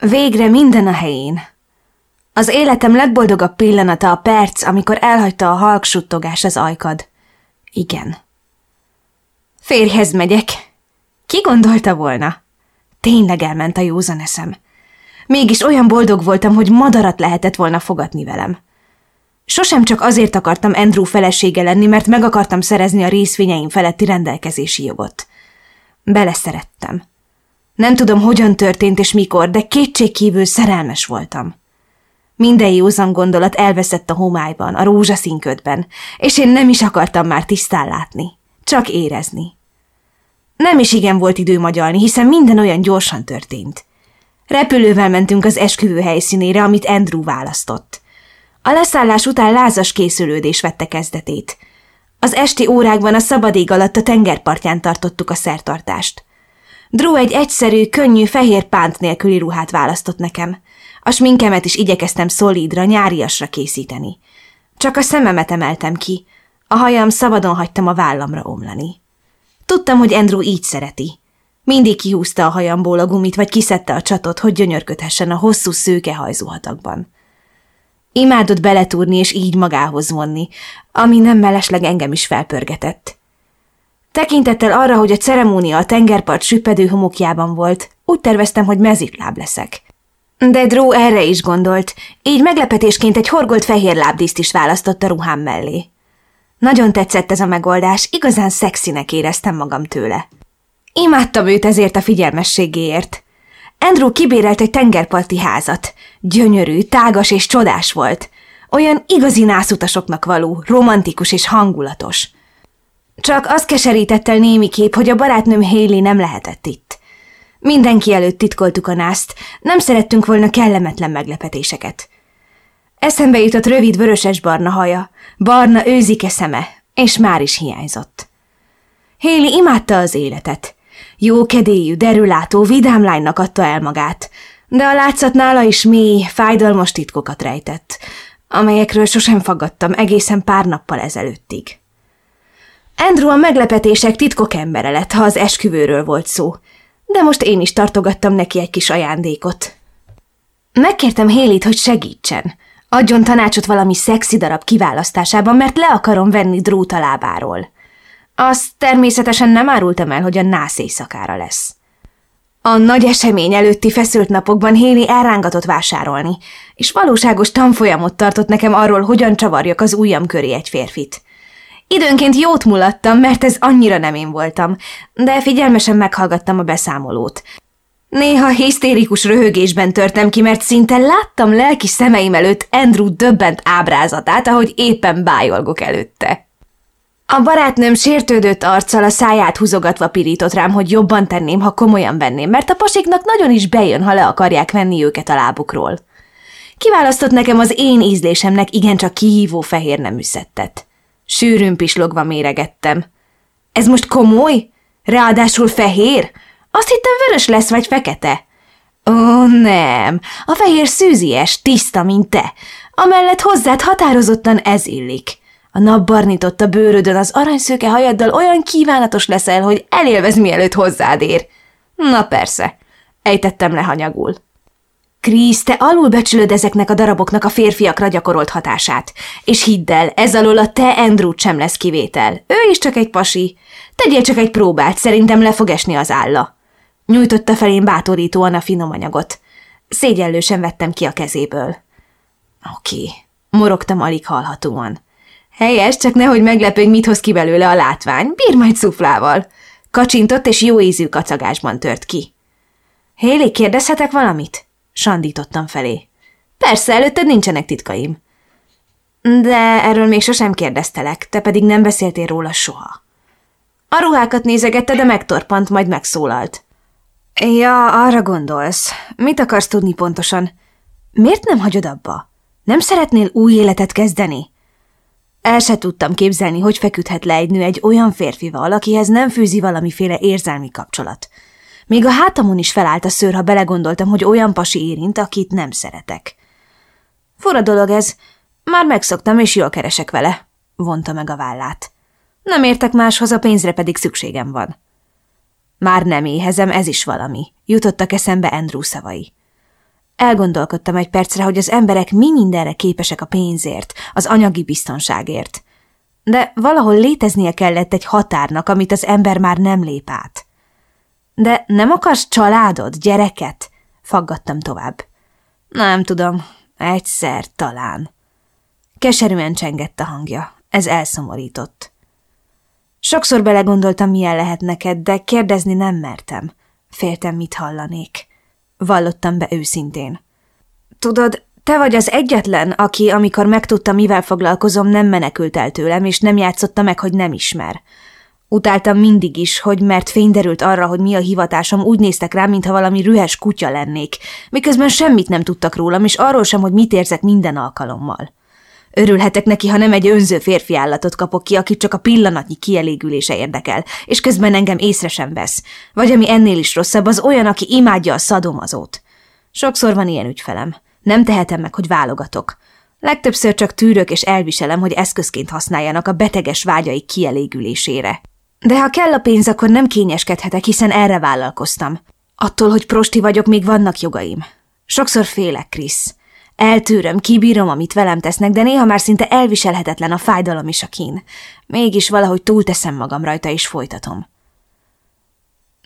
Végre minden a helyén. Az életem legboldogabb pillanata a perc, amikor elhagyta a halk suttogás az ajkad. Igen. Férjhez megyek. Ki gondolta volna? Tényleg elment a józan eszem. Mégis olyan boldog voltam, hogy madarat lehetett volna fogadni velem. Sosem csak azért akartam Andrew felesége lenni, mert meg akartam szerezni a részvényeim feletti rendelkezési jogot. Beleszerettem. Nem tudom, hogyan történt és mikor, de kétségkívül szerelmes voltam. Minden józan gondolat elveszett a homályban, a rózsaszínködben, és én nem is akartam már tisztán látni, csak érezni. Nem is igen volt idő magyalni, hiszen minden olyan gyorsan történt. Repülővel mentünk az esküvő helyszínére, amit Andrew választott. A leszállás után lázas készülődés vette kezdetét. Az esti órákban a szabadég alatt a tengerpartján tartottuk a szertartást. Drew egy egyszerű, könnyű, fehér pánt nélküli ruhát választott nekem. A sminkemet is igyekeztem szolídra, nyáriasra készíteni. Csak a szememet emeltem ki, a hajam szabadon hagytam a vállamra omlani. Tudtam, hogy Andrew így szereti. Mindig kihúzta a hajamból a gumit, vagy kiszedte a csatot, hogy gyönyörködhessen a hosszú szőke hajzóhatakban. Imádott beletúrni és így magához vonni, ami nem mellesleg engem is felpörgetett. Tekintettel arra, hogy a ceremónia a tengerpart süppedő homokjában volt, úgy terveztem, hogy mezitláb leszek. De Drew erre is gondolt, így meglepetésként egy horgolt fehér lábdíszt is választott a ruhám mellé. Nagyon tetszett ez a megoldás, igazán szexinek éreztem magam tőle. Imádtam őt ezért a figyelmességéért. Andrew kibérelt egy tengerparti házat. Gyönyörű, tágas és csodás volt. Olyan igazi nászutasoknak való, romantikus és hangulatos. Csak az keserített el némi kép, hogy a barátnőm Haley nem lehetett itt. Mindenki előtt titkoltuk a nászt, nem szerettünk volna kellemetlen meglepetéseket. Eszembe jutott rövid vöröses-barna haja, barna őzike szeme, és már is hiányzott. Haley imádta az életet. Jó kedélyű, derülátó, vidám lánynak adta el magát, de a látszat nála is mély, fájdalmas titkokat rejtett, amelyekről sosem faggattam egészen pár nappal ezelőttig. Andrew a meglepetések titkok embere lett, ha az esküvőről volt szó, de most én is tartogattam neki egy kis ajándékot. Megkértem Hélit, hogy segítsen. Adjon tanácsot valami szexi darab kiválasztásában, mert le akarom venni drót a lábáról. Azt természetesen nem árultam el, hogy a nász éjszakára lesz. A nagy esemény előtti feszült napokban Héli elrángatott vásárolni, és valóságos tanfolyamot tartott nekem arról, hogyan csavarjak az ujjam köré egy férfit. Időnként jót mulattam, mert ez annyira nem én voltam, de figyelmesen meghallgattam a beszámolót. Néha hisztérikus röhögésben törtem ki, mert szinte láttam lelki szemeim előtt Andrew döbbent ábrázatát, ahogy éppen bájolgok előtte. A barátnőm sértődött arccal a száját húzogatva pirított rám, hogy jobban tenném, ha komolyan venném, mert a pasiknak nagyon is bejön, ha le akarják venni őket a lábukról. Kiválasztott nekem az én ízlésemnek igencsak kihívó fehér nemű szettet. Sűrűn pislogva méregettem. Ez most komoly? Ráadásul fehér? Azt hittem vörös lesz vagy fekete. Ó, nem, a fehér szűzies, tiszta, mint te. Amellett hozzád határozottan ez illik. A nap barnított a bőrödön, az aranyszőke hajaddal olyan kívánatos leszel, hogy elélvez mielőtt hozzád ér. Na persze, ejtettem le hanyagul. Krisz, te alulbecsülöd ezeknek a daraboknak a férfiakra gyakorolt hatását. És hidd el, ez alól a te Andrew sem lesz kivétel. Ő is csak egy pasi. Tegyél csak egy próbát, szerintem le fog esni az álla. Nyújtotta felém bátorítóan a finom anyagot. Szégyellősen vettem ki a kezéből. Oké, morogtam alig hallhatóan. Helyes, csak nehogy meglepődj, mit hoz ki belőle a látvány. Bír majd szuflával. Kacsintott, és jó ízű kacagásban tört ki. Héli, kérdezhetek valamit? Sandítottam felé. Persze, előtted nincsenek titkaim. De erről még sosem kérdeztelek, te pedig nem beszéltél róla soha. A ruhákat nézegette, de megtorpant, majd megszólalt. Ja, arra gondolsz. Mit akarsz tudni pontosan? Miért nem hagyod abba? Nem szeretnél új életet kezdeni? El se tudtam képzelni, hogy feküdhet le egy nő egy olyan férfival, akihez nem fűzi valamiféle érzelmi kapcsolat. Még a hátamon is felállt a szőr, ha belegondoltam, hogy olyan pasi érint, akit nem szeretek. Fura dolog ez. Már megszoktam, és jól keresek vele, vonta meg a vállát. Nem értek máshoz, a pénzre pedig szükségem van. Már nem éhezem, ez is valami, jutottak eszembe Andrew szavai. Elgondolkodtam egy percre, hogy az emberek mi mindenre képesek a pénzért, az anyagi biztonságért. De valahol léteznie kellett egy határnak, amit az ember már nem lép át. De nem akarsz családod, gyereket? Faggattam tovább. Nem tudom, egyszer talán. Keserűen csengett a hangja, ez elszomorított. Sokszor belegondoltam, milyen lehet neked, de kérdezni nem mertem. Féltem, mit hallanék. Vallottam be őszintén. Tudod, te vagy az egyetlen, aki, amikor megtudta, mivel foglalkozom, nem menekült el tőlem, és nem játszotta meg, hogy nem ismer. Utáltam mindig is, hogy mert fényderült arra, hogy mi a hivatásom, úgy néztek rám, mintha valami rühes kutya lennék, miközben semmit nem tudtak rólam, és arról sem, hogy mit érzek minden alkalommal. Örülhetek neki, ha nem egy önző férfi állatot kapok ki, aki csak a pillanatnyi kielégülése érdekel, és közben engem észre sem vesz. Vagy ami ennél is rosszabb, az olyan, aki imádja a szadomazót. Sokszor van ilyen ügyfelem. Nem tehetem meg, hogy válogatok. Legtöbbször csak tűrök és elviselem, hogy eszközként használjanak a beteges vágyai kielégülésére. De ha kell a pénz, akkor nem kényeskedhetek, hiszen erre vállalkoztam. Attól, hogy prosti vagyok, még vannak jogaim. Sokszor félek, Krisz. Eltűröm, kibírom, amit velem tesznek, de néha már szinte elviselhetetlen a fájdalom is a kín. Mégis valahogy túlteszem magam rajta, és folytatom.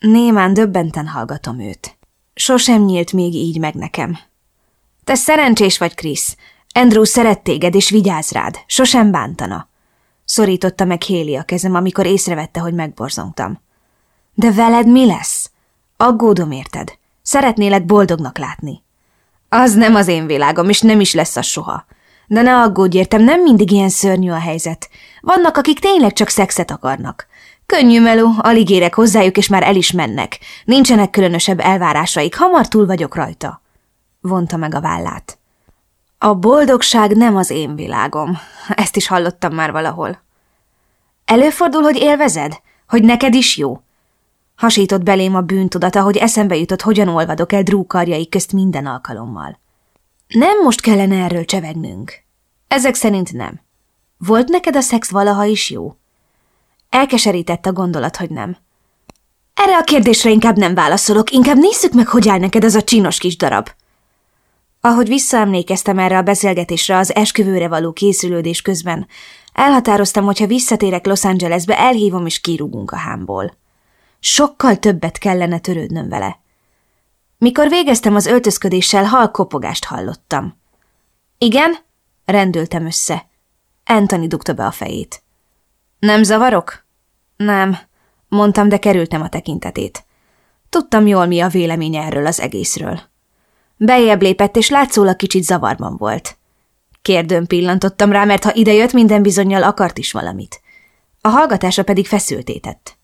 Némán döbbenten hallgatom őt. Sosem nyílt még így meg nekem. Te szerencsés vagy, Krisz. Andrew szeret téged, és vigyáz rád. Sosem bántana. Szorította meg Héli a kezem, amikor észrevette, hogy megborzongtam. De veled mi lesz? Aggódom érted. Szeretnélek boldognak látni. Az nem az én világom, és nem is lesz az soha. De ne aggódj értem, nem mindig ilyen szörnyű a helyzet. Vannak, akik tényleg csak szexet akarnak. Könnyű meló, alig érek hozzájuk, és már el is mennek. Nincsenek különösebb elvárásaik, hamar túl vagyok rajta. Vonta meg a vállát. A boldogság nem az én világom. Ezt is hallottam már valahol. Előfordul, hogy élvezed? Hogy neked is jó? Hasított belém a bűntudata, hogy eszembe jutott, hogyan olvadok el drúkarjai közt minden alkalommal. Nem most kellene erről csevegnünk. Ezek szerint nem. Volt neked a szex valaha is jó? Elkeserített a gondolat, hogy nem. Erre a kérdésre inkább nem válaszolok, inkább nézzük meg, hogy áll neked az a csinos kis darab. Ahogy visszaemlékeztem erre a beszélgetésre az esküvőre való készülődés közben, elhatároztam, hogy ha visszatérek Los Angelesbe, elhívom és kirúgunk a hámból. Sokkal többet kellene törődnöm vele. Mikor végeztem az öltözködéssel, hal kopogást hallottam. Igen? Rendültem össze. Anthony dugta be a fejét. Nem zavarok? Nem, mondtam, de kerültem a tekintetét. Tudtam jól, mi a véleménye erről az egészről. Bejebb lépett, és látszólag kicsit zavarban volt. Kérdőn pillantottam rá, mert ha idejött, minden bizonyal akart is valamit. A hallgatása pedig feszültétett.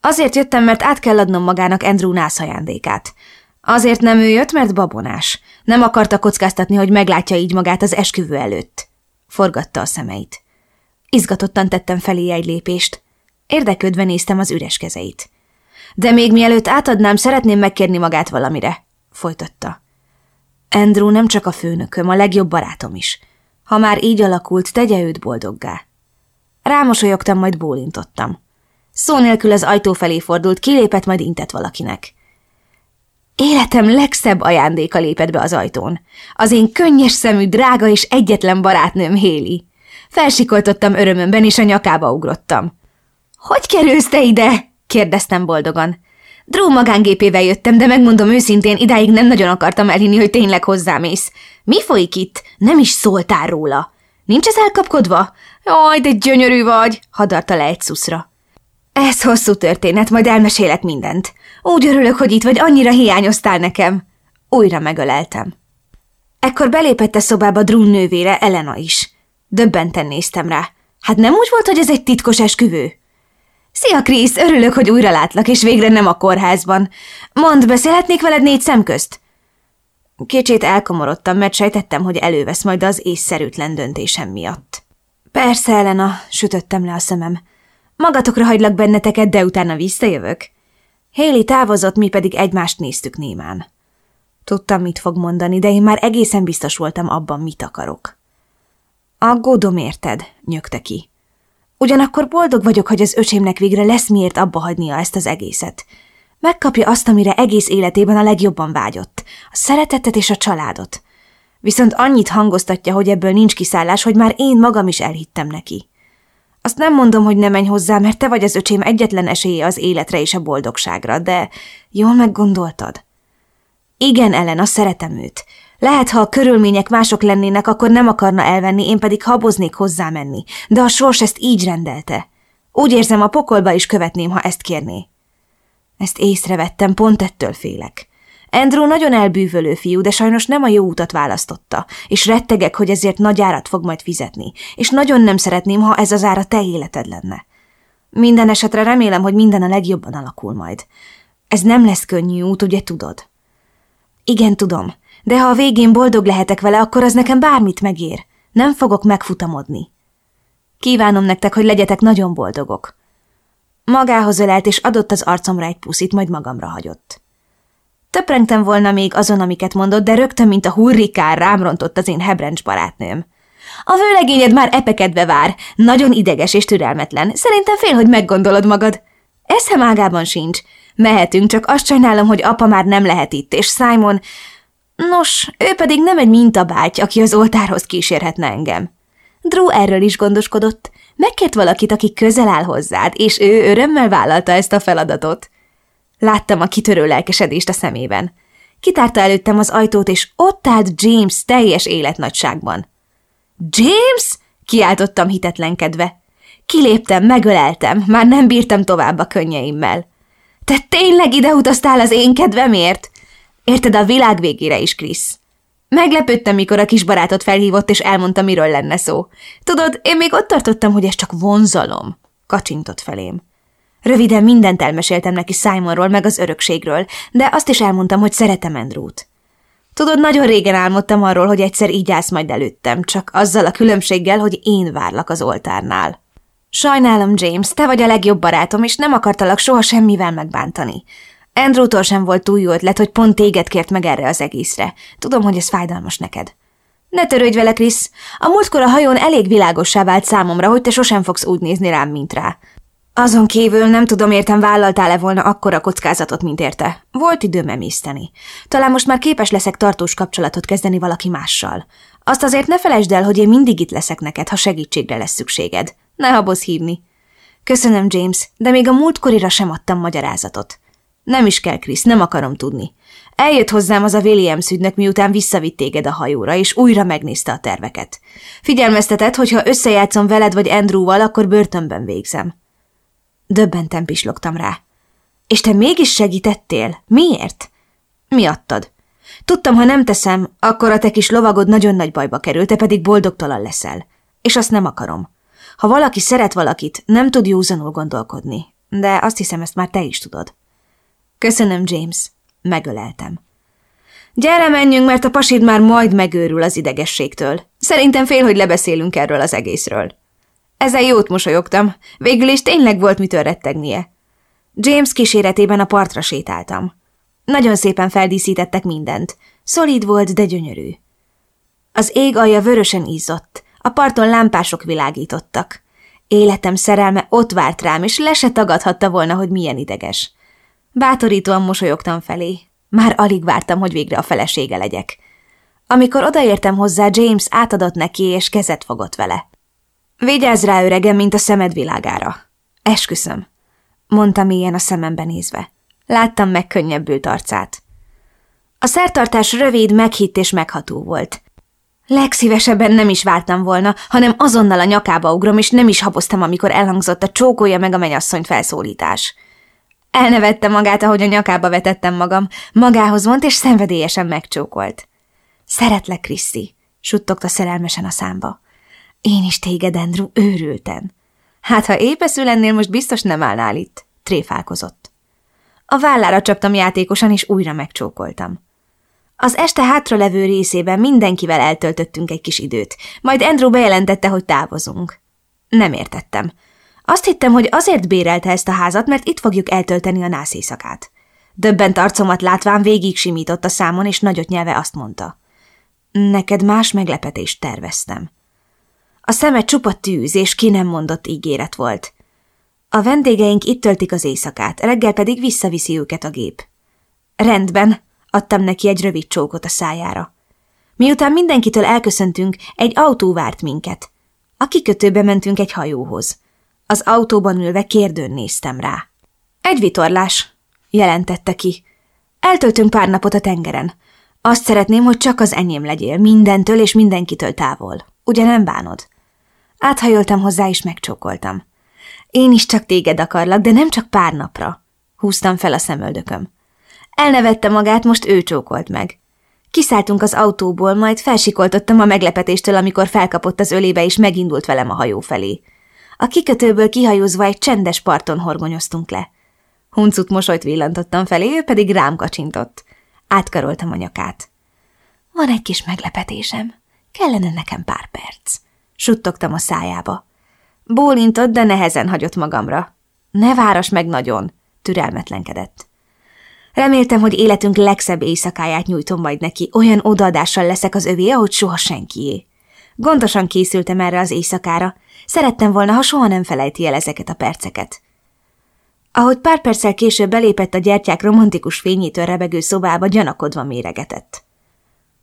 Azért jöttem, mert át kell adnom magának Andrew nász ajándékát. Azért nem ő jött, mert babonás. Nem akarta kockáztatni, hogy meglátja így magát az esküvő előtt. Forgatta a szemeit. Izgatottan tettem felé egy lépést. Érdeklődve néztem az üres kezeit. De még mielőtt átadnám, szeretném megkérni magát valamire, folytatta. Andrew nem csak a főnököm, a legjobb barátom is. Ha már így alakult, tegye őt boldoggá. Rámosolyogtam, majd bólintottam. Szó nélkül az ajtó felé fordult, kilépett, majd intett valakinek. Életem legszebb ajándéka lépett be az ajtón. Az én könnyes szemű, drága és egyetlen barátnőm Héli. Felsikoltottam örömömben, és a nyakába ugrottam. – Hogy kerülsz te ide? – kérdeztem boldogan. Drew magángépével jöttem, de megmondom őszintén, idáig nem nagyon akartam elhinni, hogy tényleg hozzámész. Mi folyik itt? Nem is szóltál róla. Nincs ez elkapkodva? Jaj, de gyönyörű vagy, hadarta le egy szuszra. Ez hosszú történet, majd elmesélek mindent. Úgy örülök, hogy itt vagy, annyira hiányoztál nekem. Újra megöleltem. Ekkor belépett a szobába Drun nővére, Elena is. Döbbenten néztem rá. Hát nem úgy volt, hogy ez egy titkos esküvő? Szia, Krisz, örülök, hogy újra látlak, és végre nem a kórházban. Mondd, beszélhetnék veled négy szem közt? Kicsit elkomorodtam, mert sejtettem, hogy elővesz majd az észszerűtlen döntésem miatt. Persze, Elena, sütöttem le a szemem. Magatokra hagylak benneteket, de utána visszajövök. Héli távozott, mi pedig egymást néztük némán. Tudtam, mit fog mondani, de én már egészen biztos voltam abban, mit akarok. Aggódom érted, nyögte ki. Ugyanakkor boldog vagyok, hogy az öcsémnek végre lesz miért abba hagynia ezt az egészet. Megkapja azt, amire egész életében a legjobban vágyott. a szeretetet és a családot. Viszont annyit hangoztatja, hogy ebből nincs kiszállás, hogy már én magam is elhittem neki. Azt nem mondom, hogy ne menj hozzá, mert te vagy az öcsém egyetlen esélye az életre és a boldogságra, de jól meggondoltad? Igen, Ellen, a szeretem őt. Lehet, ha a körülmények mások lennének, akkor nem akarna elvenni, én pedig haboznék hozzá menni. De a sors ezt így rendelte. Úgy érzem, a pokolba is követném, ha ezt kérné. Ezt észrevettem, pont ettől félek. Andrew nagyon elbűvölő fiú, de sajnos nem a jó utat választotta, és rettegek, hogy ezért nagy árat fog majd fizetni, és nagyon nem szeretném, ha ez az ára te életed lenne. Minden esetre remélem, hogy minden a legjobban alakul majd. Ez nem lesz könnyű út, ugye tudod? Igen, tudom, de ha a végén boldog lehetek vele, akkor az nekem bármit megér. Nem fogok megfutamodni. Kívánom nektek, hogy legyetek nagyon boldogok. Magához ölelt, és adott az arcomra egy puszit, majd magamra hagyott. Töprengtem volna még azon, amiket mondott, de rögtön, mint a hurrikár, rám rontott az én hebrencs barátnőm. A vőlegényed már epekedve vár, nagyon ideges és türelmetlen. Szerintem fél, hogy meggondolod magad. Eszem ágában sincs. Mehetünk, csak azt sajnálom, hogy apa már nem lehet itt, és Simon... Nos, ő pedig nem egy mintabáty, aki az oltárhoz kísérhetne engem. Drew erről is gondoskodott. Megkért valakit, aki közel áll hozzád, és ő örömmel vállalta ezt a feladatot. Láttam a kitörő lelkesedést a szemében. Kitárta előttem az ajtót, és ott állt James teljes életnagyságban. James? kiáltottam hitetlenkedve. Kiléptem, megöleltem, már nem bírtam tovább a könnyeimmel. Te tényleg ide utaztál az én kedvemért? Érted a világ végére is, Krisz. Meglepődtem, mikor a kis barátot felhívott, és elmondta, miről lenne szó. Tudod, én még ott tartottam, hogy ez csak vonzalom. Kacsintott felém. Röviden mindent elmeséltem neki Simonról, meg az örökségről, de azt is elmondtam, hogy szeretem Andrewt. Tudod, nagyon régen álmodtam arról, hogy egyszer így állsz majd előttem, csak azzal a különbséggel, hogy én várlak az oltárnál. Sajnálom, James, te vagy a legjobb barátom, és nem akartalak soha semmivel megbántani. Andrewtól sem volt túl jó ötlet, hogy pont téged kért meg erre az egészre. Tudom, hogy ez fájdalmas neked. Ne törődj vele, Krisz. A múltkor a hajón elég világossá vált számomra, hogy te sosem fogsz úgy nézni rám, mint rá. Azon kívül nem tudom értem, vállaltál-e volna akkora kockázatot, mint érte. Volt időm emészteni. Talán most már képes leszek tartós kapcsolatot kezdeni valaki mással. Azt azért ne felejtsd el, hogy én mindig itt leszek neked, ha segítségre lesz szükséged. Ne habozz hívni. Köszönöm, James, de még a múltkorira sem adtam magyarázatot. Nem is kell, Krisz, nem akarom tudni. Eljött hozzám az a Williams ügynök, miután visszavitt téged a hajóra, és újra megnézte a terveket. Figyelmeztetett, hogy ha összejátszom veled vagy Andrewval, akkor börtönben végzem. Döbbenten pislogtam rá. És te mégis segítettél? Miért? Miattad. Tudtam, ha nem teszem, akkor a te kis lovagod nagyon nagy bajba kerül, te pedig boldogtalan leszel. És azt nem akarom. Ha valaki szeret valakit, nem tud józanul gondolkodni. De azt hiszem, ezt már te is tudod. Köszönöm, James. Megöleltem. Gyere, menjünk, mert a pasid már majd megőrül az idegességtől. Szerintem fél, hogy lebeszélünk erről az egészről. Ezzel jót mosolyogtam. Végül is tényleg volt mitől rettegnie. James kíséretében a partra sétáltam. Nagyon szépen feldíszítettek mindent. Szolid volt, de gyönyörű. Az ég alja vörösen ízott, a parton lámpások világítottak. Életem szerelme ott várt rám, és le se tagadhatta volna, hogy milyen ideges. Bátorítóan mosolyogtam felé. Már alig vártam, hogy végre a felesége legyek. Amikor odaértem hozzá, James átadott neki, és kezet fogott vele. Vigyázz rá, öregem, mint a szemed világára. Esküszöm, mondtam ilyen a szemembe nézve. Láttam megkönnyebbült arcát. A szertartás rövid, meghitt és megható volt. Legszívesebben nem is vártam volna, hanem azonnal a nyakába ugrom, és nem is haboztam, amikor elhangzott a csókolja meg a menyasszony felszólítás. Elnevette magát, ahogy a nyakába vetettem magam, magához vont, és szenvedélyesen megcsókolt. Szeretlek, Kriszi, suttogta szerelmesen a számba. Én is téged, Andrew, őrülten. Hát, ha épeszű lennél, most biztos nem állnál itt, tréfálkozott. A vállára csaptam játékosan, és újra megcsókoltam. Az este hátralevő részében mindenkivel eltöltöttünk egy kis időt, majd Andrew bejelentette, hogy távozunk. Nem értettem. Azt hittem, hogy azért bérelte ezt a házat, mert itt fogjuk eltölteni a nász éjszakát. Döbbent arcomat látván végig simított a számon, és nagyot nyelve azt mondta. Neked más meglepetést terveztem. A szeme csupa tűz, és ki nem mondott ígéret volt. A vendégeink itt töltik az éjszakát, reggel pedig visszaviszi őket a gép. Rendben, Adtam neki egy rövid csókot a szájára. Miután mindenkitől elköszöntünk, egy autó várt minket. A kikötőbe mentünk egy hajóhoz. Az autóban ülve kérdőn néztem rá. Egy vitorlás, jelentette ki. Eltöltünk pár napot a tengeren. Azt szeretném, hogy csak az enyém legyél, mindentől és mindenkitől távol. Ugye nem bánod? Áthajoltam hozzá, és megcsókoltam. Én is csak téged akarlak, de nem csak pár napra. Húztam fel a szemöldököm. Elnevette magát, most ő csókolt meg. Kiszálltunk az autóból, majd felsikoltottam a meglepetéstől, amikor felkapott az ölébe, és megindult velem a hajó felé. A kikötőből kihajózva egy csendes parton horgonyoztunk le. Huncut mosolyt villantottam felé, ő pedig rám kacsintott. Átkaroltam a nyakát. Van egy kis meglepetésem. Kellene nekem pár perc. Suttogtam a szájába. Bólintott, de nehezen hagyott magamra. Ne váras meg nagyon, türelmetlenkedett. Reméltem, hogy életünk legszebb éjszakáját nyújtom majd neki, olyan odaadással leszek az övé, ahogy soha senkié. Gondosan készültem erre az éjszakára. Szerettem volna, ha soha nem felejti el ezeket a perceket. Ahogy pár perccel később belépett a gyertyák romantikus fényétől rebegő szobába, gyanakodva méregetett.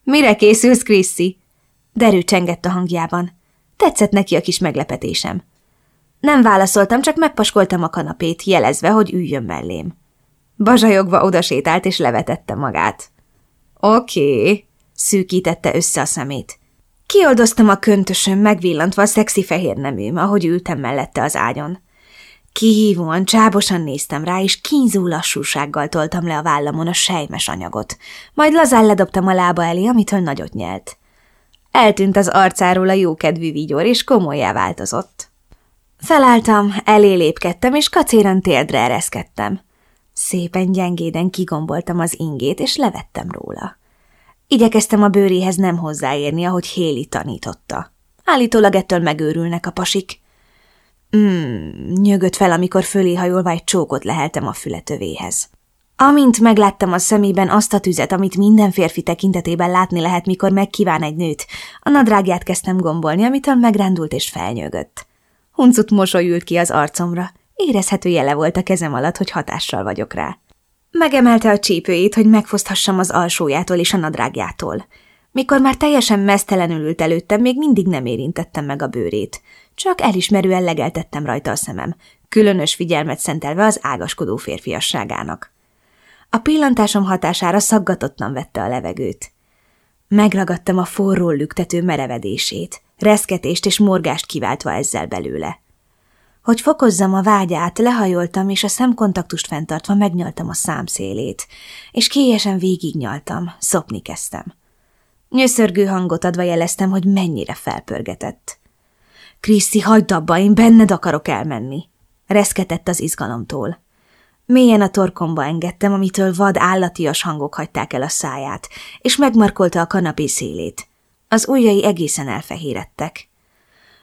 Mire készülsz, Chrissy? Derű csengett a hangjában. Tetszett neki a kis meglepetésem. Nem válaszoltam, csak megpaskoltam a kanapét, jelezve, hogy üljön mellém. Bazsajogva odasétált és levetette magát. Oké, szűkítette össze a szemét. Kioldoztam a köntösöm, megvillantva a szexi fehér neműm, ahogy ültem mellette az ágyon. Kihívóan, csábosan néztem rá, és kínzó lassúsággal toltam le a vállamon a sejmes anyagot. Majd lazán ledobtam a lába elé, amitől nagyot nyelt. Eltűnt az arcáról a jókedvű vigyor, és komolyá változott. Felálltam, elé lépkedtem, és kacéran térdre ereszkedtem. Szépen gyengéden kigomboltam az ingét, és levettem róla. Igyekeztem a bőréhez nem hozzáérni, ahogy Héli tanította. Állítólag ettől megőrülnek a pasik. Mm, nyögött fel, amikor fölé hajolva egy csókot leheltem a fületövéhez. Amint megláttam a szemében azt a tüzet, amit minden férfi tekintetében látni lehet, mikor megkíván egy nőt, a nadrágját kezdtem gombolni, amitől megrándult és felnyögött. Huncut mosolyült ki az arcomra. Érezhető jele volt a kezem alatt, hogy hatással vagyok rá. Megemelte a csípőjét, hogy megfoszthassam az alsójától és a nadrágjától. Mikor már teljesen mesztelenül ült előttem, még mindig nem érintettem meg a bőrét. Csak elismerően legeltettem rajta a szemem, különös figyelmet szentelve az ágaskodó férfiasságának. A pillantásom hatására szaggatottan vette a levegőt. Megragadtam a forró lüktető merevedését, reszketést és morgást kiváltva ezzel belőle. Hogy fokozzam a vágyát, lehajoltam, és a szemkontaktust fenntartva megnyaltam a számszélét, és kélyesen végignyaltam, szopni kezdtem. Nyöszörgő hangot adva jeleztem, hogy mennyire felpörgetett. Kriszi, hagyd abba, én benned akarok elmenni. Reszketett az izgalomtól. Mélyen a torkomba engedtem, amitől vad állatias hangok hagyták el a száját, és megmarkolta a kanapé szélét. Az ujjai egészen elfehérettek.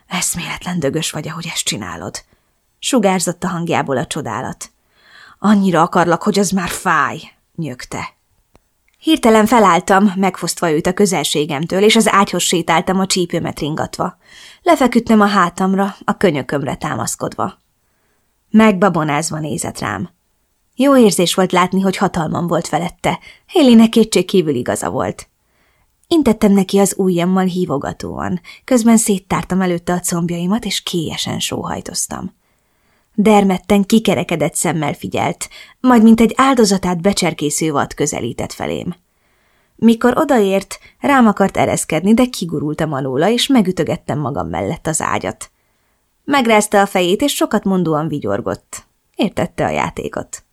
Eszméletlen dögös vagy, ahogy ezt csinálod. Sugárzott a hangjából a csodálat. Annyira akarlak, hogy az már fáj, nyögte. Hirtelen felálltam, megfosztva őt a közelségemtől, és az ágyhoz sétáltam a csípőmet ringatva. Lefeküdtem a hátamra, a könyökömre támaszkodva. Megbabonázva nézett rám. Jó érzés volt látni, hogy hatalmam volt felette. Hélinek kétség kívül igaza volt. Intettem neki az ujjammal hívogatóan, közben széttártam előtte a combjaimat, és kélyesen sóhajtoztam. Dermetten kikerekedett szemmel figyelt, majd mint egy áldozatát becserkésző vad közelített felém. Mikor odaért, rám akart ereszkedni, de kigurultam alóla, és megütögettem magam mellett az ágyat. Megrázta a fejét, és sokat mondóan vigyorgott. Értette a játékot.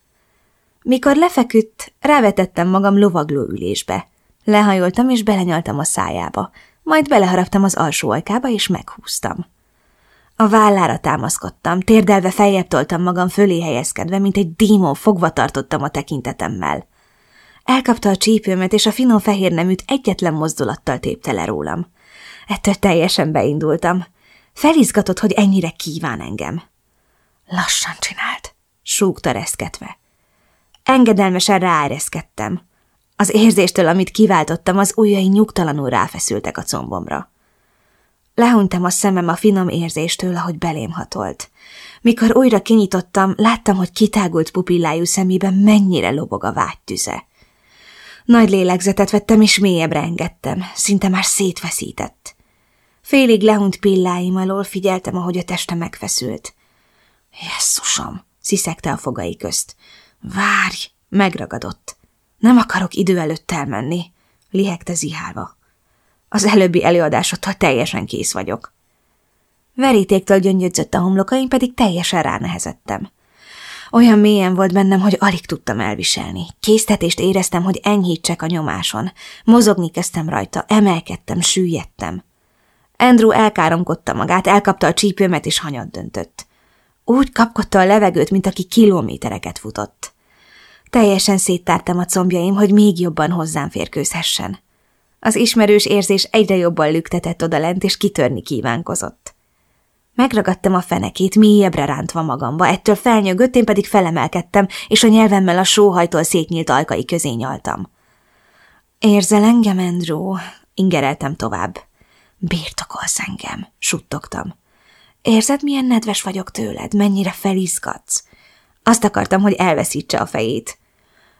Mikor lefeküdt, rávetettem magam lovagló ülésbe. Lehajoltam, és belenyaltam a szájába, majd beleharaptam az alsó ajkába, és meghúztam. A vállára támaszkodtam, térdelve feljebb toltam magam fölé helyezkedve, mint egy dímon fogva tartottam a tekintetemmel. Elkapta a csípőmet, és a finom fehér neműt egyetlen mozdulattal tépte le rólam. Ettől teljesen beindultam. Felizgatott, hogy ennyire kíván engem. Lassan csinált, súgta reszketve. Engedelmesen ráereszkedtem. Az érzéstől, amit kiváltottam, az ujjai nyugtalanul ráfeszültek a combomra. Lehunytam a szemem a finom érzéstől, ahogy belém hatolt. Mikor újra kinyitottam, láttam, hogy kitágult pupillájú szemében mennyire lobog a vágytüze. Nagy lélegzetet vettem, és mélyebbre engedtem, szinte már szétfeszített. Félig lehunyt pilláim alól figyeltem, ahogy a teste megfeszült. Jesszusom, sziszegte a fogai közt. Várj, megragadott. Nem akarok idő előtt elmenni, lihegte zihálva. Az előbbi előadásottól teljesen kész vagyok. Verítéktől gyöngyödzött a homlokaim, pedig teljesen ránehezettem. Olyan mélyen volt bennem, hogy alig tudtam elviselni. Késztetést éreztem, hogy enyhítsek a nyomáson. Mozogni kezdtem rajta, emelkedtem, süllyedtem. Andrew elkáromkodta magát, elkapta a csípőmet és hanyat döntött. Úgy kapkodta a levegőt, mint aki kilométereket futott. Teljesen széttártam a combjaim, hogy még jobban hozzám férkőzhessen. Az ismerős érzés egyre jobban lüktetett odalent, és kitörni kívánkozott. Megragadtam a fenekét, mélyebbre rántva magamba, ettől felnyögött, én pedig felemelkedtem, és a nyelvemmel a sóhajtól szétnyílt ajkai közé nyaltam. Érzel engem, Andrew? Ingereltem tovább. Birtokolsz engem, suttogtam. Érzed, milyen nedves vagyok tőled, mennyire felizgatsz? Azt akartam, hogy elveszítse a fejét.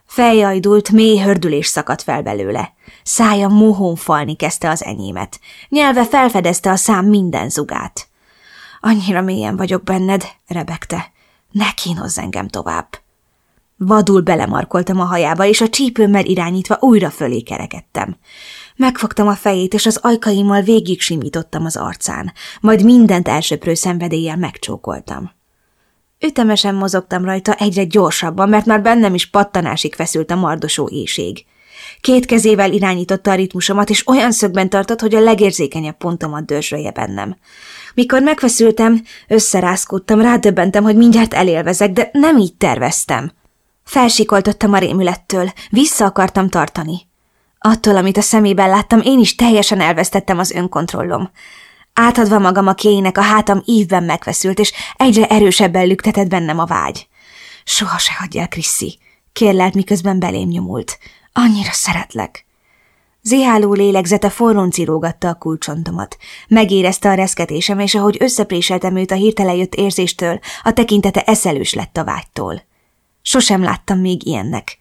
Feljajdult, mély hördülés szakadt fel belőle. Szája mohón falni kezdte az enyémet. Nyelve felfedezte a szám minden zugát. Annyira mélyen vagyok benned, rebegte. Ne kínozz engem tovább. Vadul belemarkoltam a hajába, és a csípőmmel irányítva újra fölé kerekedtem. Megfogtam a fejét, és az ajkaimmal végig simítottam az arcán, majd mindent elsöprő szenvedéllyel megcsókoltam. Ütemesen mozogtam rajta egyre gyorsabban, mert már bennem is pattanásig feszült a mardosó éjség. Két kezével irányította a ritmusomat, és olyan szögben tartott, hogy a legérzékenyebb pontomat dörzsölje bennem. Mikor megfeszültem, összerázkódtam, rádöbbentem, hogy mindjárt elélvezek, de nem így terveztem. Felsikoltottam a rémülettől, vissza akartam tartani. Attól, amit a szemében láttam, én is teljesen elvesztettem az önkontrollom. Átadva magam a kének, a hátam ívben megfeszült, és egyre erősebben lüktetett bennem a vágy. Soha se hagyjál, Kriszi, kérlelt, miközben belém nyomult. Annyira szeretlek. Ziháló lélegzete forrón cirógatta a kulcsontomat. Megérezte a reszketésem, és ahogy összepréseltem őt a hirtelen jött érzéstől, a tekintete eszelős lett a vágytól. Sosem láttam még ilyennek.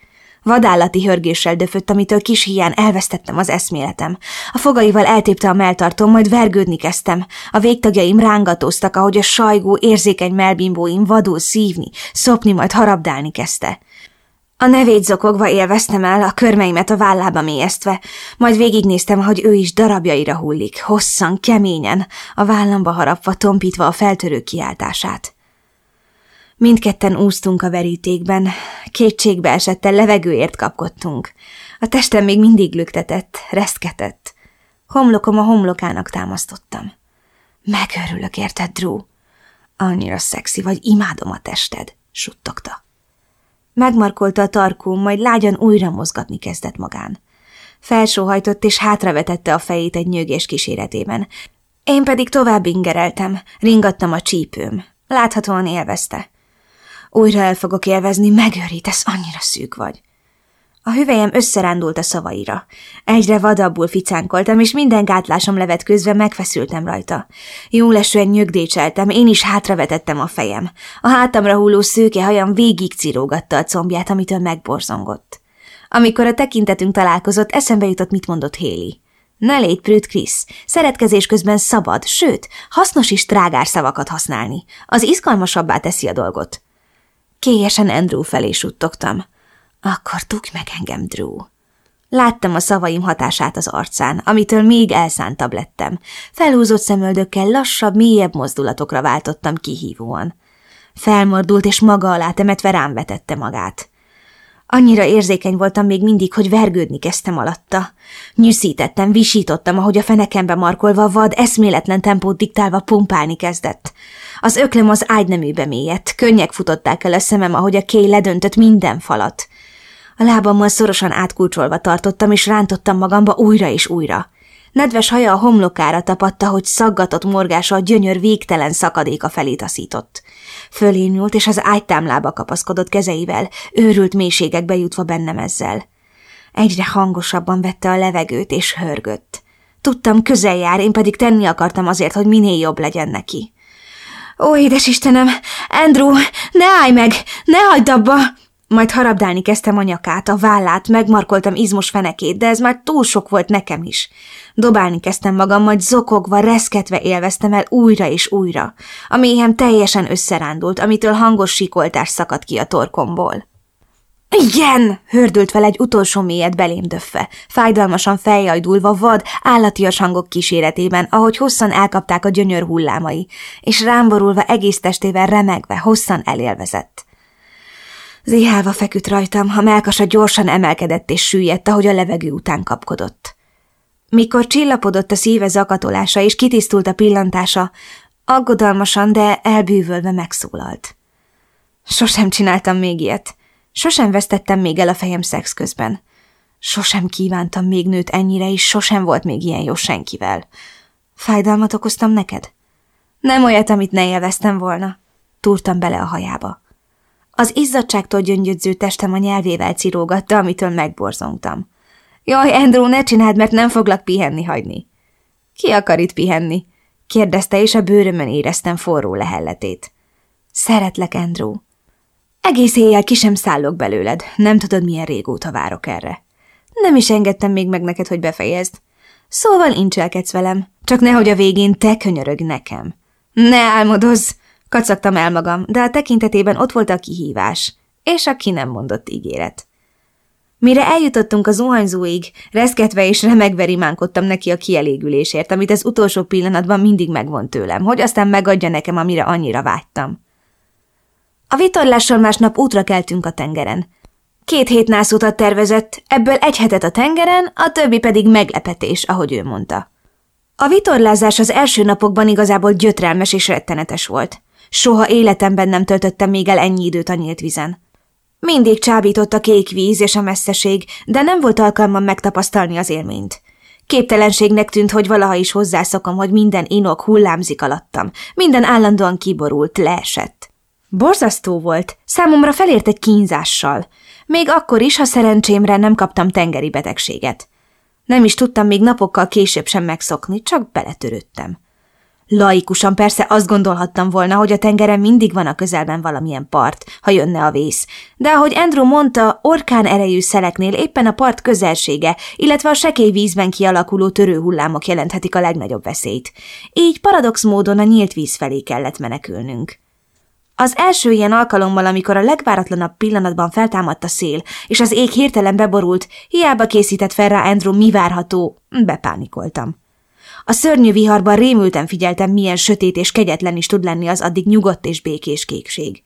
Vadállati hörgéssel döfött, amitől kis hián elvesztettem az eszméletem. A fogaival eltépte a melltartóm, majd vergődni kezdtem. A végtagjaim rángatóztak, ahogy a sajgó, érzékeny melbimbóim vadul szívni, szopni, majd harabdálni kezdte. A nevét zokogva élveztem el, a körmeimet a vállába mélyeztve, majd végignéztem, hogy ő is darabjaira hullik, hosszan, keményen, a vállamba harapva, tompítva a feltörő kiáltását. Mindketten úsztunk a verítékben, kétségbe esettel levegőért kapkodtunk. A testem még mindig lüktetett, reszketett. Homlokom a homlokának támasztottam. Megörülök, érted, Drew? Annyira szexi vagy, imádom a tested, suttogta. Megmarkolta a tarkóm, majd lágyan újra mozgatni kezdett magán. Felsóhajtott és hátravetette a fejét egy nyögés kíséretében. Én pedig tovább ingereltem, ringattam a csípőm. Láthatóan élvezte. Újra el fogok élvezni, megőrítesz, annyira szűk vagy. A hüvelyem összerándult a szavaira. Egyre vadabbul ficánkoltam, és minden gátlásom levetkőzve megfeszültem rajta. Jó lesően nyögdécseltem, én is hátravetettem a fejem. A hátamra hulló szőke hajam végig cirógatta a combját, amitől megborzongott. Amikor a tekintetünk találkozott, eszembe jutott, mit mondott Héli. Ne légy prűd, Krisz. Szeretkezés közben szabad, sőt, hasznos is trágár szavakat használni. Az izgalmasabbá teszi a dolgot. Kélyesen Andrew felé suttogtam. Akkor dugj meg engem, Drew. Láttam a szavaim hatását az arcán, amitől még elszántabb lettem. Felhúzott szemöldökkel lassabb, mélyebb mozdulatokra váltottam kihívóan. Felmordult, és maga alá temetve rám vetette magát. Annyira érzékeny voltam még mindig, hogy vergődni kezdtem alatta. Nyűszítettem, visítottam, ahogy a fenekembe markolva vad, eszméletlen tempót diktálva pumpálni kezdett. Az öklem az ágyneműbe mélyedt, könnyek futották el a szemem, ahogy a kéj ledöntött minden falat. A lábammal szorosan átkulcsolva tartottam, és rántottam magamba újra és újra. Nedves haja a homlokára tapadta, hogy szaggatott morgása a gyönyör végtelen szakadéka felé taszított. Fölé nyúlt, és az ágytámlába kapaszkodott kezeivel, őrült mélységekbe jutva bennem ezzel. Egyre hangosabban vette a levegőt, és hörgött. Tudtam, közel jár, én pedig tenni akartam azért, hogy minél jobb legyen neki. Ó, édes Istenem! Andrew, ne állj meg! Ne hagyd abba! Majd harabdálni kezdtem a nyakát, a vállát, megmarkoltam izmos fenekét, de ez már túl sok volt nekem is. Dobálni kezdtem magam, majd zokogva, reszketve élveztem el újra és újra. A méhem teljesen összerándult, amitől hangos sikoltás szakadt ki a torkomból. Igen! hördült fel egy utolsó mélyet belém döffe, fájdalmasan feljajdulva vad, állatias hangok kíséretében, ahogy hosszan elkapták a gyönyör hullámai, és rámborulva egész testével remegve, hosszan elélvezett. Zihálva feküdt rajtam, a melkasa gyorsan emelkedett és süllyedt, ahogy a levegő után kapkodott. Mikor csillapodott a szíve zakatolása és kitisztult a pillantása, aggodalmasan, de elbűvölve megszólalt. Sosem csináltam még ilyet. Sosem vesztettem még el a fejem szex közben. Sosem kívántam még nőt ennyire, és sosem volt még ilyen jó senkivel. Fájdalmat okoztam neked? Nem olyat, amit ne élveztem volna. Túrtam bele a hajába. Az izzadságtól gyöngyödző testem a nyelvével cirógatta, amitől megborzongtam. Jaj, Andrew, ne csináld, mert nem foglak pihenni hagyni. Ki akar itt pihenni? kérdezte, és a bőrömön éreztem forró lehelletét. Szeretlek, Andrew. Egész éjjel ki sem szállok belőled, nem tudod, milyen régóta várok erre. Nem is engedtem még meg neked, hogy befejezd. Szóval incselkedsz velem, csak nehogy a végén te könyörög nekem. Ne álmodozz! Kacagtam el magam, de a tekintetében ott volt a kihívás, és a ki nem mondott ígéret. Mire eljutottunk az zuhanyzóig, reszketve és remegve rimánkodtam neki a kielégülésért, amit az utolsó pillanatban mindig megvont tőlem, hogy aztán megadja nekem, amire annyira vágytam. A vitorlással másnap útra keltünk a tengeren. Két hét nászutat tervezett, ebből egy hetet a tengeren, a többi pedig meglepetés, ahogy ő mondta. A vitorlázás az első napokban igazából gyötrelmes és rettenetes volt. Soha életemben nem töltöttem még el ennyi időt a nyílt vizen. Mindig csábított a kék víz és a messzeség, de nem volt alkalmam megtapasztalni az élményt. Képtelenségnek tűnt, hogy valaha is hozzászokom, hogy minden inok hullámzik alattam, minden állandóan kiborult, leesett. Borzasztó volt, számomra felért egy kínzással, még akkor is, ha szerencsémre nem kaptam tengeri betegséget. Nem is tudtam még napokkal később sem megszokni, csak beletörődtem. Laikusan persze azt gondolhattam volna, hogy a tengeren mindig van a közelben valamilyen part, ha jönne a vész, de ahogy Andrew mondta, orkán erejű szeleknél éppen a part közelsége, illetve a sekély vízben kialakuló törőhullámok jelenthetik a legnagyobb veszélyt. Így paradox módon a nyílt víz felé kellett menekülnünk. Az első ilyen alkalommal, amikor a legváratlanabb pillanatban feltámadt a szél, és az ég hirtelen beborult, hiába készített fel rá Andrew mi várható, bepánikoltam. A szörnyű viharban rémülten figyeltem, milyen sötét és kegyetlen is tud lenni az addig nyugodt és békés kékség.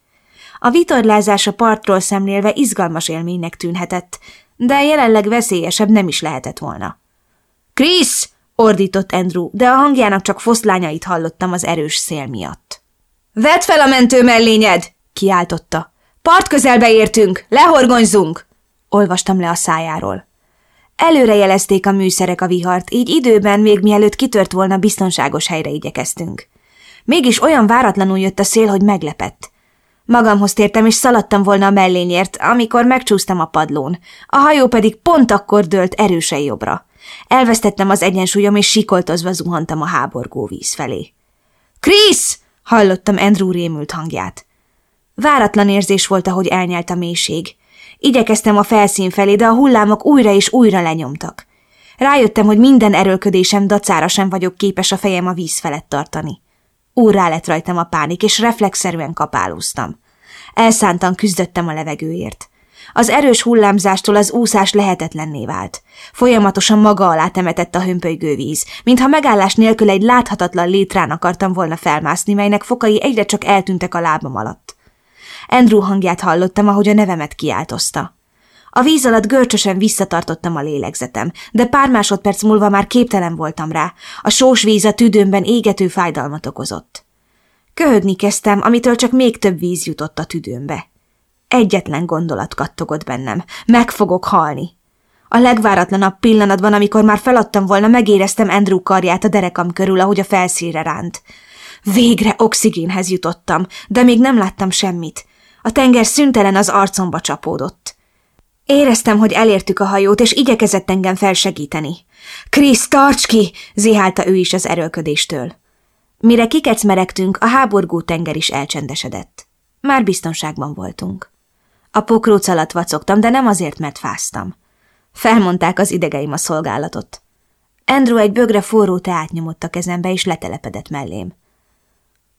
A vitorlázás a partról szemlélve izgalmas élménynek tűnhetett, de jelenleg veszélyesebb nem is lehetett volna. – Krisz! – ordított Andrew, de a hangjának csak foszlányait hallottam az erős szél miatt. – Vedd fel a mentő mellényed! – kiáltotta. – Part közelbe értünk! Lehorgonyzunk! – olvastam le a szájáról. Előre jelezték a műszerek a vihart, így időben, még mielőtt kitört volna, biztonságos helyre igyekeztünk. Mégis olyan váratlanul jött a szél, hogy meglepett. Magamhoz tértem, és szaladtam volna a mellényért, amikor megcsúsztam a padlón. A hajó pedig pont akkor dőlt erősen jobbra. Elvesztettem az egyensúlyom, és sikoltozva zuhantam a háborgó víz felé. – Krisz! – hallottam Andrew rémült hangját. Váratlan érzés volt, ahogy elnyelt a mélység. Igyekeztem a felszín felé, de a hullámok újra és újra lenyomtak. Rájöttem, hogy minden erőlködésem dacára sem vagyok képes a fejem a víz felett tartani. Úrrá lett rajtam a pánik, és reflexzerűen kapálóztam. Elszántan küzdöttem a levegőért. Az erős hullámzástól az úszás lehetetlenné vált. Folyamatosan maga alá temetett a hömpölygő víz, mintha megállás nélkül egy láthatatlan létrán akartam volna felmászni, melynek fokai egyre csak eltűntek a lábam alatt. Andrew hangját hallottam, ahogy a nevemet kiáltozta. A víz alatt görcsösen visszatartottam a lélegzetem, de pár másodperc múlva már képtelen voltam rá. A sós víz a tüdőmben égető fájdalmat okozott. Köhögni kezdtem, amitől csak még több víz jutott a tüdőmbe. Egyetlen gondolat kattogott bennem. Meg fogok halni. A legváratlanabb pillanatban, amikor már feladtam volna, megéreztem Andrew karját a derekam körül, ahogy a felszíre ránt. Végre oxigénhez jutottam, de még nem láttam semmit. A tenger szüntelen az arcomba csapódott. Éreztem, hogy elértük a hajót, és igyekezett engem felsegíteni. Krisz, tarts ki! zihálta ő is az erőlködéstől. Mire kikecmeregtünk, a háborgó tenger is elcsendesedett. Már biztonságban voltunk. A pokróc alatt vacogtam, de nem azért, mert fáztam. Felmondták az idegeim a szolgálatot. Andrew egy bögre forró teát nyomott a kezembe, és letelepedett mellém.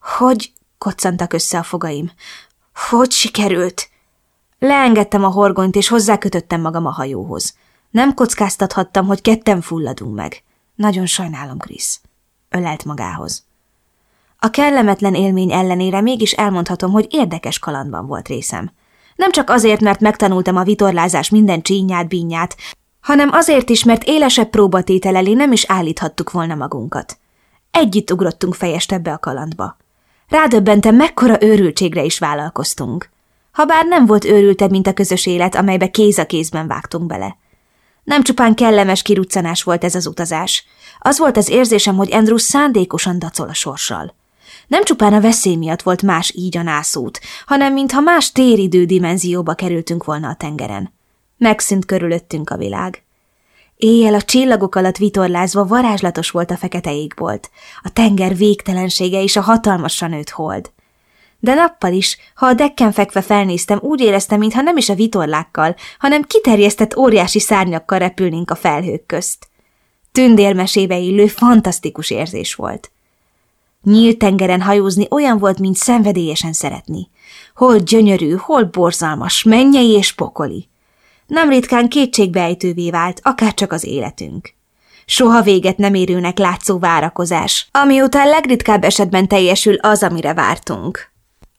Hogy koccantak össze a fogaim? Hogy sikerült? Leengedtem a horgonyt, és hozzákötöttem magam a hajóhoz. Nem kockáztathattam, hogy ketten fulladunk meg. Nagyon sajnálom, Krisz. Ölelt magához. A kellemetlen élmény ellenére mégis elmondhatom, hogy érdekes kalandban volt részem. Nem csak azért, mert megtanultam a vitorlázás minden csínyát, bínyát, hanem azért is, mert élesebb próbatétel elé nem is állíthattuk volna magunkat. Együtt ugrottunk fejest ebbe a kalandba. Rádöbbentem, mekkora őrültségre is vállalkoztunk. Habár nem volt őrültebb, mint a közös élet, amelybe kéz a kézben vágtunk bele. Nem csupán kellemes kiruccanás volt ez az utazás. Az volt az érzésem, hogy Andrew szándékosan dacol a sorssal. Nem csupán a veszély miatt volt más így a nászút, hanem mintha más téridő dimenzióba kerültünk volna a tengeren. Megszűnt körülöttünk a világ. Éjjel a csillagok alatt vitorlázva varázslatos volt a fekete égbolt, a tenger végtelensége és a hatalmasan nőtt hold. De nappal is, ha a dekken fekve felnéztem, úgy éreztem, mintha nem is a vitorlákkal, hanem kiterjesztett óriási szárnyakkal repülnénk a felhők közt. Tündérmesébe illő, fantasztikus érzés volt. Nyílt tengeren hajózni olyan volt, mint szenvedélyesen szeretni. Hol gyönyörű, hol borzalmas, mennyei és pokoli. Nem ritkán kétségbeejtővé vált, akárcsak az életünk. Soha véget nem érőnek látszó várakozás, ami után legritkább esetben teljesül az, amire vártunk.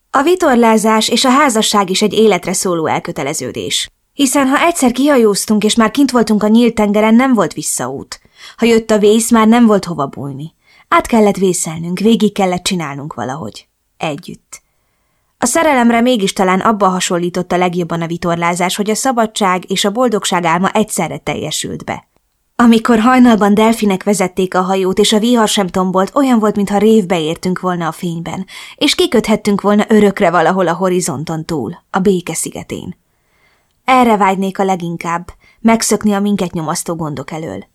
A vitorlázás és a házasság is egy életre szóló elköteleződés. Hiszen ha egyszer kihajóztunk, és már kint voltunk a nyílt tengeren, nem volt visszaút. Ha jött a vész, már nem volt hova bújni. Át kellett vészelnünk, végig kellett csinálnunk valahogy. Együtt. A szerelemre mégis talán abba hasonlított a legjobban a vitorlázás, hogy a szabadság és a boldogság álma egyszerre teljesült be. Amikor hajnalban delfinek vezették a hajót, és a vihar sem tombolt, olyan volt, mintha révbe értünk volna a fényben, és kiköthettünk volna örökre valahol a horizonton túl, a béke szigetén. Erre vágynék a leginkább, megszökni a minket nyomasztó gondok elől.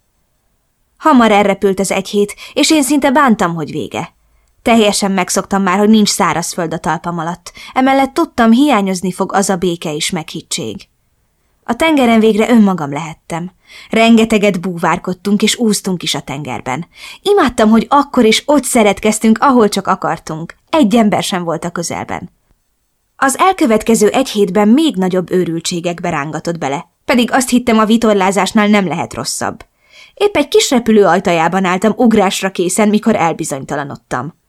Hamar elrepült az egy hét, és én szinte bántam, hogy vége. Teljesen megszoktam már, hogy nincs szárazföld a talpam alatt, emellett tudtam, hiányozni fog az a béke és meghittség. A tengeren végre önmagam lehettem. Rengeteget búvárkodtunk és úsztunk is a tengerben. Imádtam, hogy akkor is ott szeretkeztünk, ahol csak akartunk. Egy ember sem volt a közelben. Az elkövetkező egy hétben még nagyobb őrültségekbe rángatott bele, pedig azt hittem a vitorlázásnál nem lehet rosszabb. Épp egy kis repülő ajtajában álltam ugrásra készen, mikor elbizonytalanodtam. –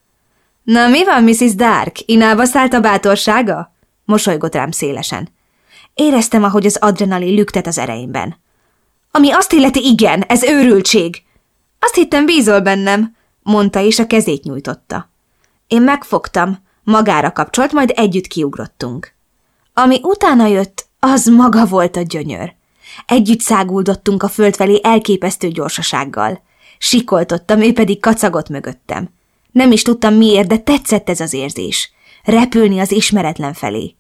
Na, mi van, Mrs. Dark? Inába szállt a bátorsága? – mosolygott rám szélesen. Éreztem, ahogy az adrenalin lüktet az ereimben. – Ami azt illeti, igen, ez őrültség! – Azt hittem, bízol bennem – mondta, és a kezét nyújtotta. Én megfogtam, magára kapcsolt, majd együtt kiugrottunk. Ami utána jött, az maga volt a gyönyör. Együtt száguldottunk a föld felé elképesztő gyorsasággal. Sikoltottam, ő pedig kacagott mögöttem. Nem is tudtam miért, de tetszett ez az érzés. Repülni az ismeretlen felé.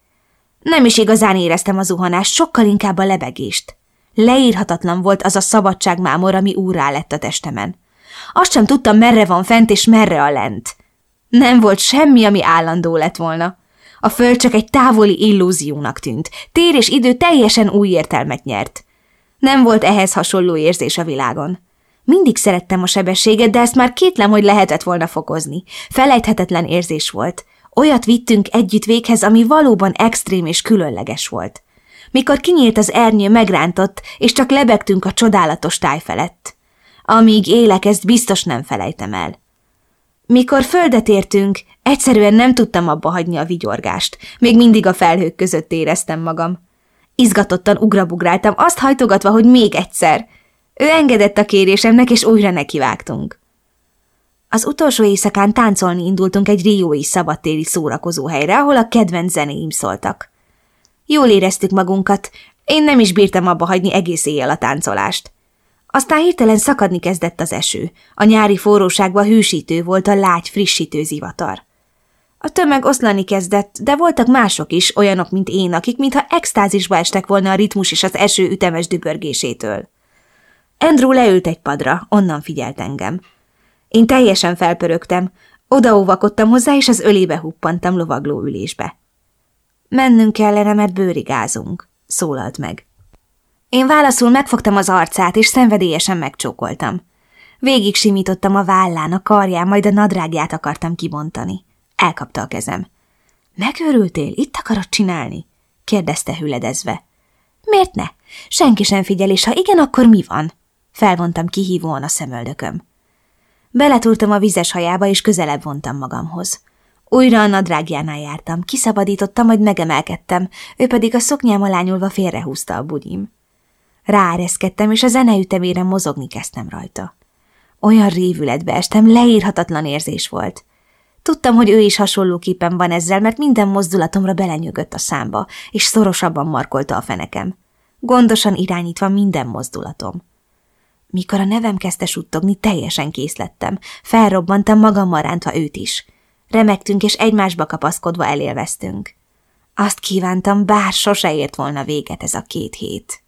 Nem is igazán éreztem a zuhanást, sokkal inkább a lebegést. Leírhatatlan volt az a szabadságmámor, ami úrá lett a testemen. Azt sem tudtam, merre van fent és merre a lent. Nem volt semmi, ami állandó lett volna. A föld csak egy távoli illúziónak tűnt. Tér és idő teljesen új értelmet nyert. Nem volt ehhez hasonló érzés a világon. Mindig szerettem a sebességet, de ezt már kétlem, hogy lehetett volna fokozni. Felejthetetlen érzés volt. Olyat vittünk együtt véghez, ami valóban extrém és különleges volt. Mikor kinyílt az ernyő, megrántott, és csak lebegtünk a csodálatos táj felett. Amíg élek, ezt biztos nem felejtem el. Mikor földet értünk, egyszerűen nem tudtam abba hagyni a vigyorgást. Még mindig a felhők között éreztem magam. Izgatottan ugrabugráltam, azt hajtogatva, hogy még egyszer. Ő engedett a kérésemnek, és újra nekivágtunk. Az utolsó éjszakán táncolni indultunk egy riói szabadtéri helyre, ahol a kedvenc zenéim szóltak. Jól éreztük magunkat, én nem is bírtam abba hagyni egész éjjel a táncolást. Aztán hirtelen szakadni kezdett az eső. A nyári forróságban hűsítő volt a lágy, frissítő zivatar. A tömeg oszlani kezdett, de voltak mások is, olyanok, mint én, akik mintha extázisba estek volna a ritmus és az eső ütemes dübörgésétől. Andrew leült egy padra, onnan figyelt engem. Én teljesen felpörögtem, odaóvakodtam hozzá, és az ölébe huppantam lovagló ülésbe. Mennünk kellene, mert bőrigázunk, szólalt meg. Én válaszul megfogtam az arcát, és szenvedélyesen megcsókoltam. Végig simítottam a vállán, a karján, majd a nadrágját akartam kibontani. Elkapta a kezem. Megőrültél? Itt akarod csinálni? kérdezte hüledezve. Miért ne? Senki sem figyel, és ha igen, akkor mi van? Felvontam kihívóan a szemöldököm. Beletúrtam a vizes hajába, és közelebb vontam magamhoz. Újra a nadrágjánál jártam, kiszabadítottam, majd megemelkedtem, ő pedig a szoknyám alá nyúlva félrehúzta a bugyim. Ráereszkedtem, és a zeneütemére mozogni kezdtem rajta. Olyan révületbe estem, leírhatatlan érzés volt. Tudtam, hogy ő is hasonlóképpen van ezzel, mert minden mozdulatomra belenyögött a számba, és szorosabban markolta a fenekem. Gondosan irányítva minden mozdulatom. Mikor a nevem kezdte suttogni, teljesen kész lettem. Felrobbantam magammal rántva őt is. Remegtünk és egymásba kapaszkodva elélveztünk. Azt kívántam, bár sose ért volna véget ez a két hét.